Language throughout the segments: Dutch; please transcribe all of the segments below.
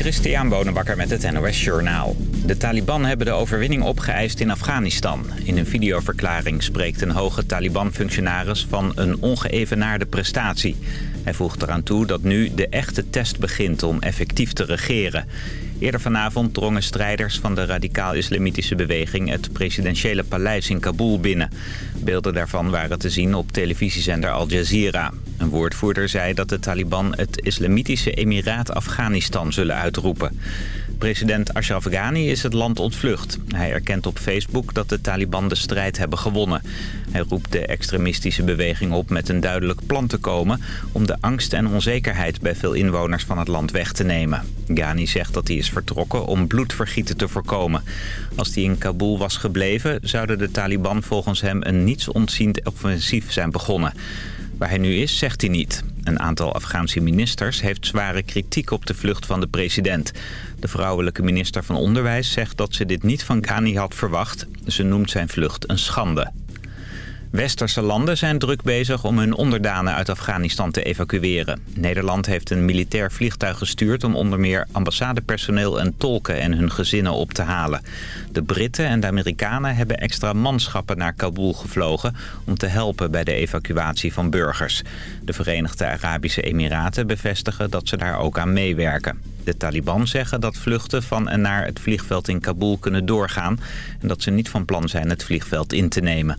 Christian Bonenbakker met het NOS Journaal. De Taliban hebben de overwinning opgeëist in Afghanistan. In een videoverklaring spreekt een hoge Taliban-functionaris van een ongeëvenaarde prestatie. Hij voegt eraan toe dat nu de echte test begint om effectief te regeren. Eerder vanavond drongen strijders van de radicaal-islamitische beweging... het presidentiële paleis in Kabul binnen. Beelden daarvan waren te zien op televisiezender Al Jazeera. Een woordvoerder zei dat de Taliban het Islamitische Emiraat Afghanistan zullen uitroepen. President Ashraf Ghani is het land ontvlucht. Hij erkent op Facebook dat de Taliban de strijd hebben gewonnen. Hij roept de extremistische beweging op met een duidelijk plan te komen... om de angst en onzekerheid bij veel inwoners van het land weg te nemen. Ghani zegt dat hij is vertrokken om bloedvergieten te voorkomen. Als hij in Kabul was gebleven, zouden de Taliban volgens hem een nietsontziend offensief zijn begonnen. Waar hij nu is, zegt hij niet. Een aantal Afghaanse ministers heeft zware kritiek op de vlucht van de president. De vrouwelijke minister van Onderwijs zegt dat ze dit niet van Ghani had verwacht. Ze noemt zijn vlucht een schande. Westerse landen zijn druk bezig om hun onderdanen uit Afghanistan te evacueren. Nederland heeft een militair vliegtuig gestuurd om onder meer ambassadepersoneel en tolken en hun gezinnen op te halen. De Britten en de Amerikanen hebben extra manschappen naar Kabul gevlogen om te helpen bij de evacuatie van burgers. De Verenigde Arabische Emiraten bevestigen dat ze daar ook aan meewerken. De Taliban zeggen dat vluchten van en naar het vliegveld in Kabul kunnen doorgaan... en dat ze niet van plan zijn het vliegveld in te nemen.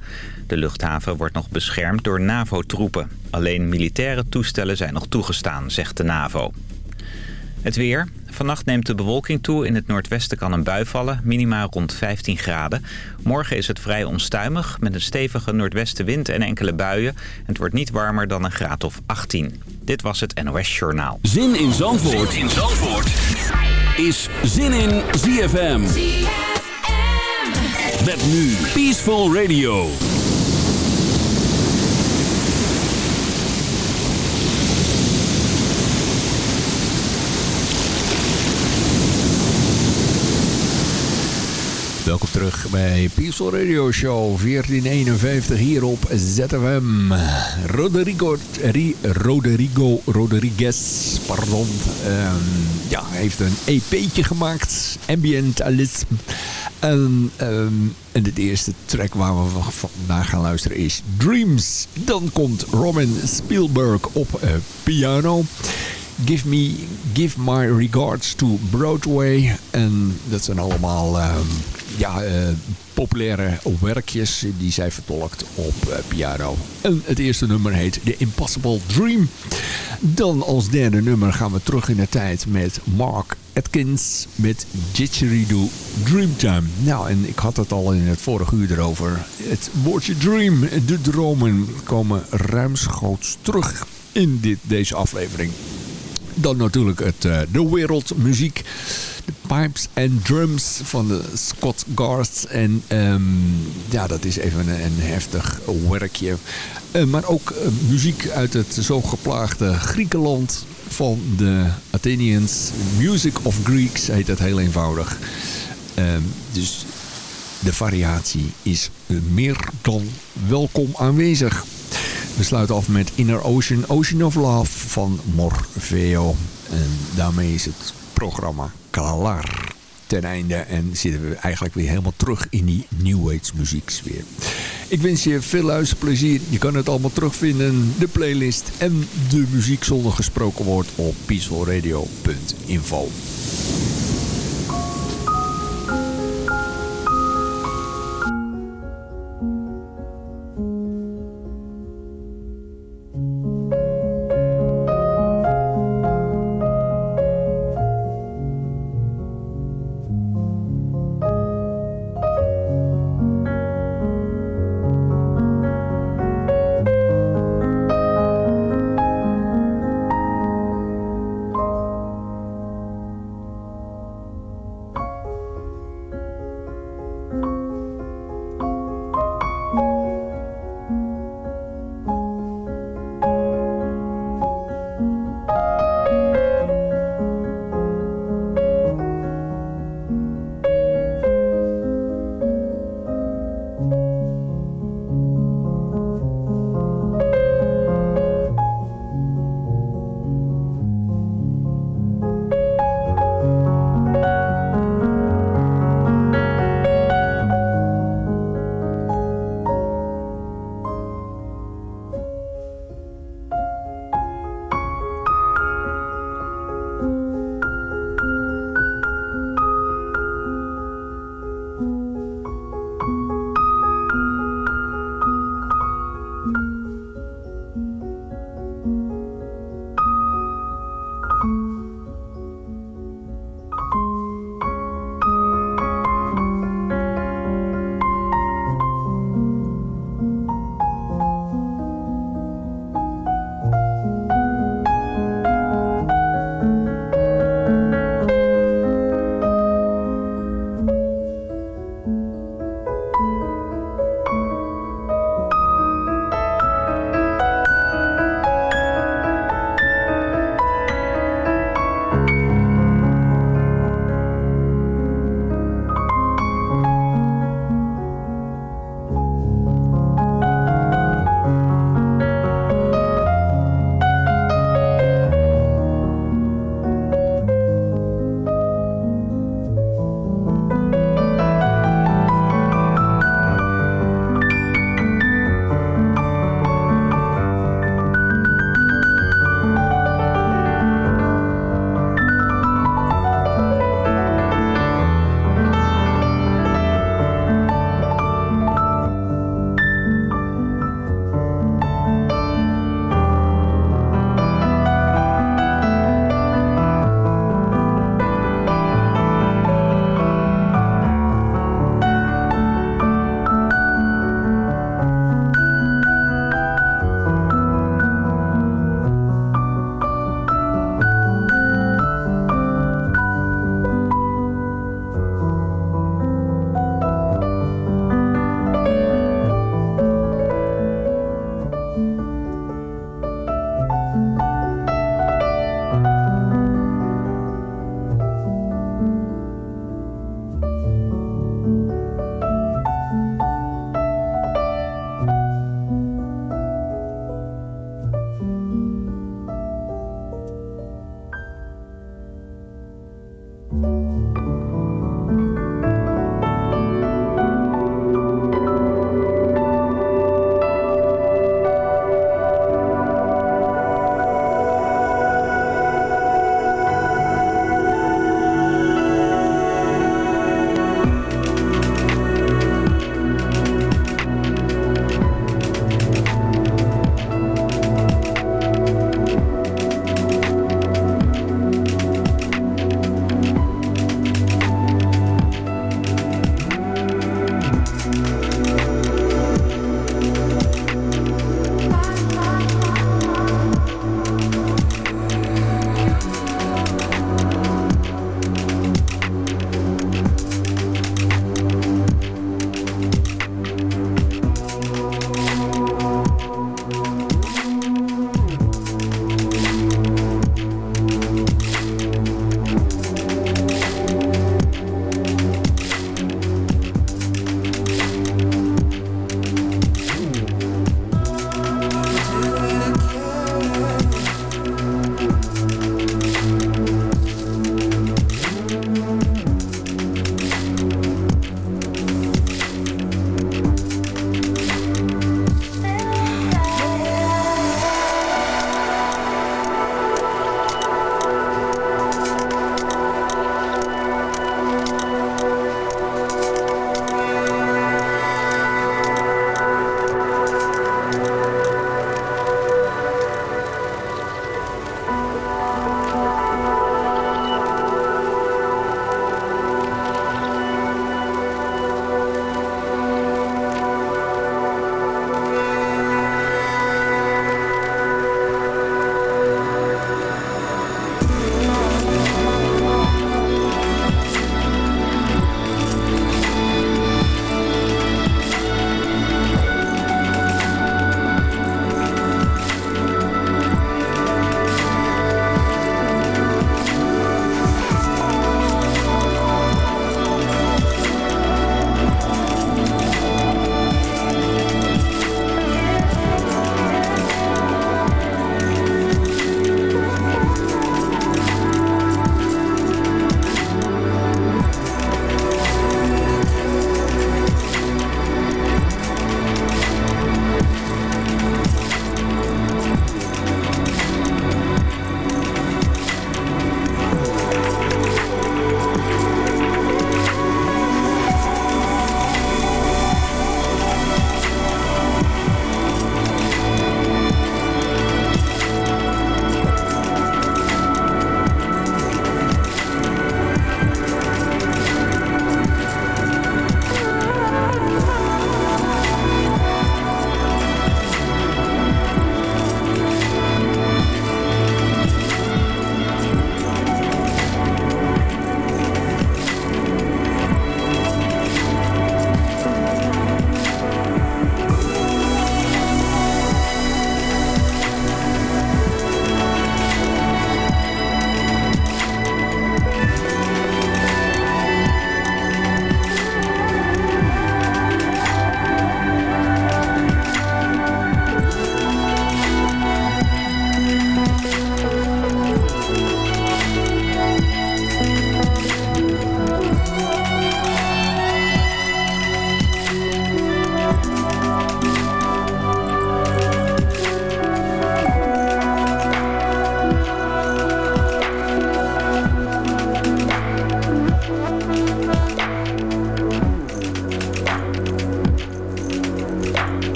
De luchthaven wordt nog beschermd door NAVO-troepen. Alleen militaire toestellen zijn nog toegestaan, zegt de NAVO. Het weer. Vannacht neemt de bewolking toe. In het noordwesten kan een bui vallen. Minima rond 15 graden. Morgen is het vrij onstuimig. Met een stevige noordwestenwind en enkele buien. Het wordt niet warmer dan een graad of 18. Dit was het NOS Journaal. Zin in Zandvoort, zin in Zandvoort. is Zin in ZFM. ZFM. Met nu Peaceful Radio. Welkom terug bij Peaceful Radio Show 1451 hier op ZFM. Rodrigo, Rodrigo Rodriguez pardon, um, ja, heeft een EP'tje gemaakt. Ambientalism. En, um, en de eerste track waar we vandaag gaan luisteren is Dreams. Dan komt Robin Spielberg op uh, piano. Give Me, Give My Regards to Broadway. En dat zijn allemaal um, ja, uh, populaire werkjes die zij vertolkt op uh, piano. En het eerste nummer heet The Impossible Dream. Dan als derde nummer gaan we terug in de tijd met Mark Atkins met Didgeridoo Dreamtime. Nou, en ik had het al in het vorige uur erover. Het woordje dream, de dromen, komen ruimschoots terug in dit, deze aflevering. Dan natuurlijk het, uh, de wereldmuziek. De pipes en drums van de Scott Garth. En um, ja, dat is even een, een heftig werkje. Uh, maar ook uh, muziek uit het zo geplaagde Griekenland van de Athenians. Music of Greeks heet dat heel eenvoudig. Um, dus de variatie is meer dan welkom aanwezig. We sluiten af met Inner Ocean, Ocean of Love van Morfeo. En daarmee is het programma klaar ten einde. En zitten we eigenlijk weer helemaal terug in die New Age muzieksfeer. Ik wens je veel luisterplezier. Je kan het allemaal terugvinden. De playlist en de muziek zonder gesproken woord op peacefulradio.info.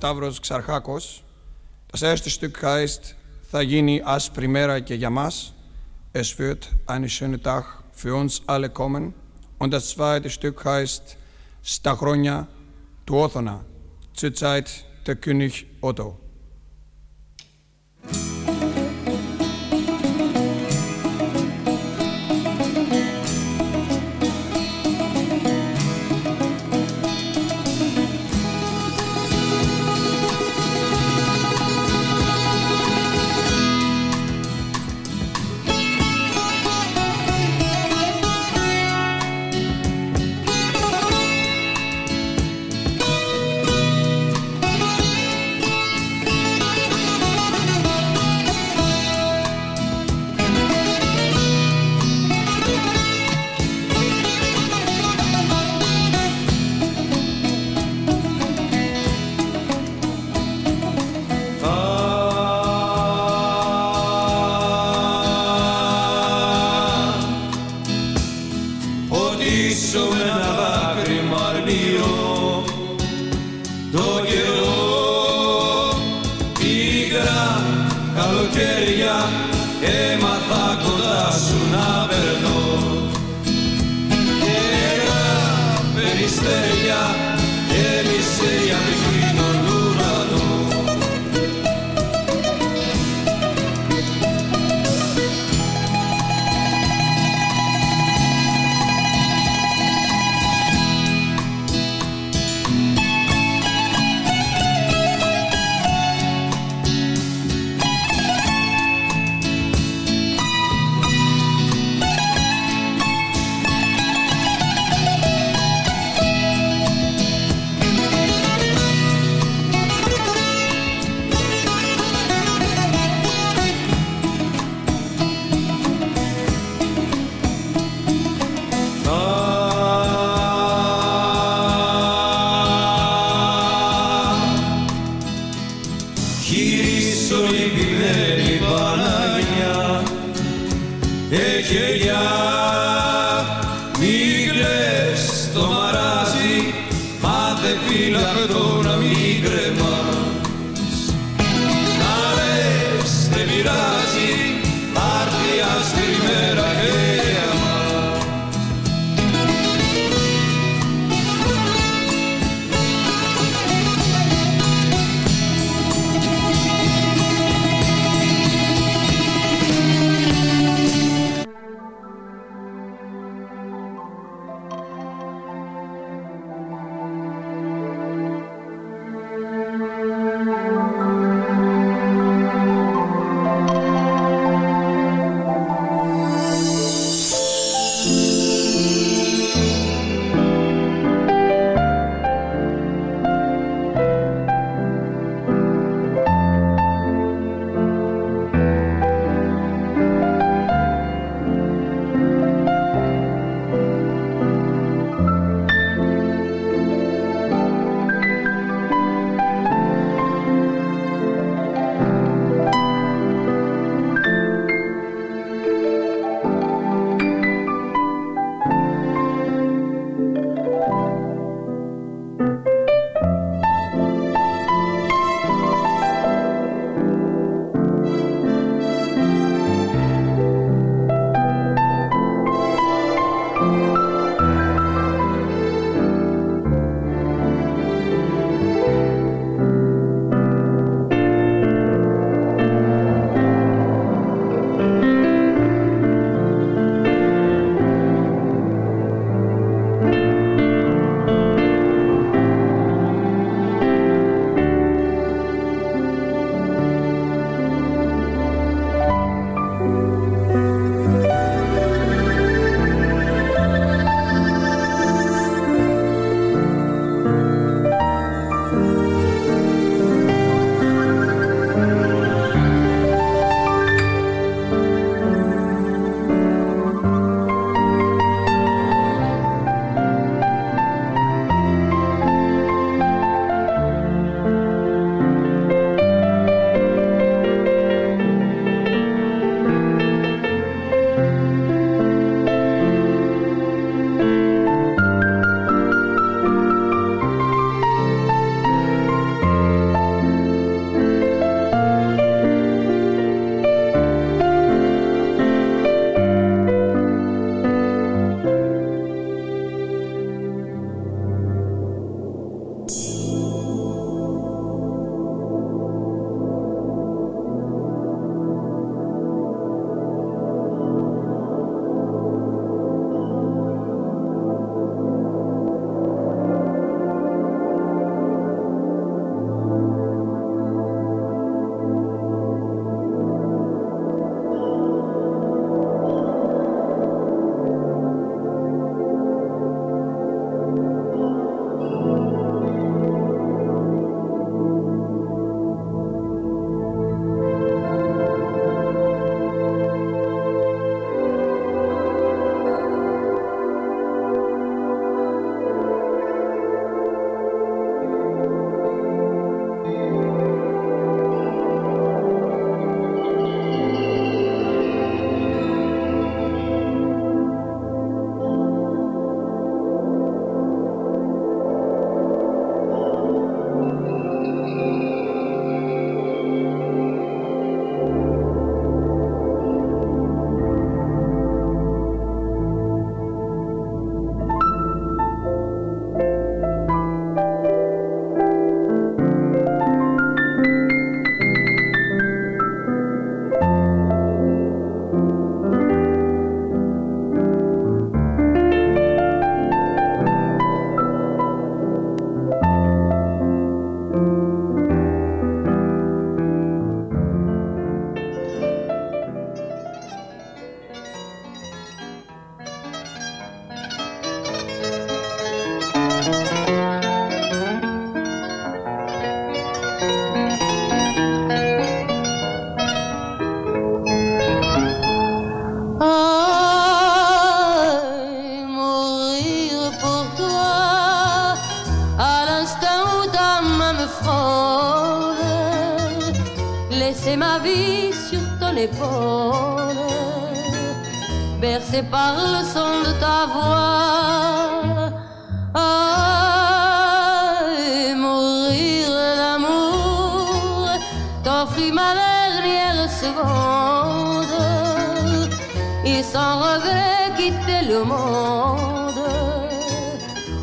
Komponist Stavros Xarchakos. Das erste Stück heißt Θα γίνει άσπρη μέρα και για μας. Es wird ein schöner Tag für uns alle kommen. Und das zweite Stück heißt Στα χρόνια του Όθωνα. Zur Zeit der König Otto.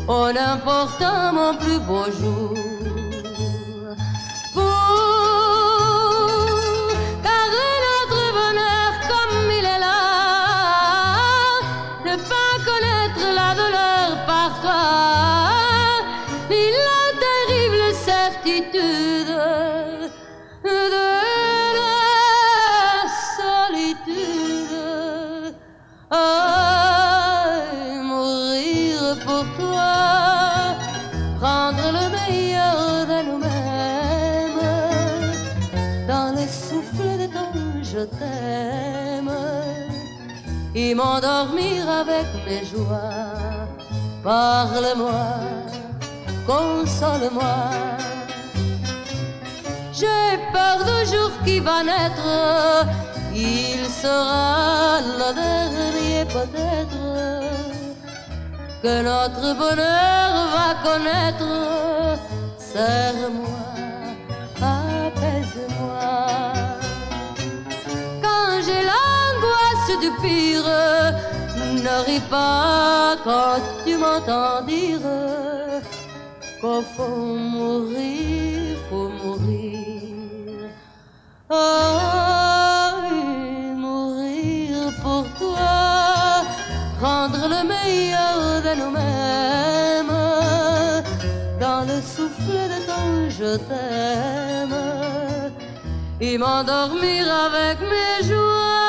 En important mon plus beau jour. Avec mes joies. Parle-moi, console-moi. J'ai peur du jour qui va naître, il sera le dernier peut-être que notre bonheur va connaître. Serre-moi, apaise-moi. Quand j'ai l'angoisse du pire, ne ris pas quand tu m'entends dire qu'au fond mourir, faut mourir. Ah, mourir pour toi, rendre le meilleur de nous-mêmes dans le souffle de ton je t'aime et m'endormir avec mes joies.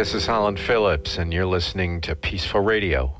this is Holland Phillips, and you're listening to Peaceful Radio.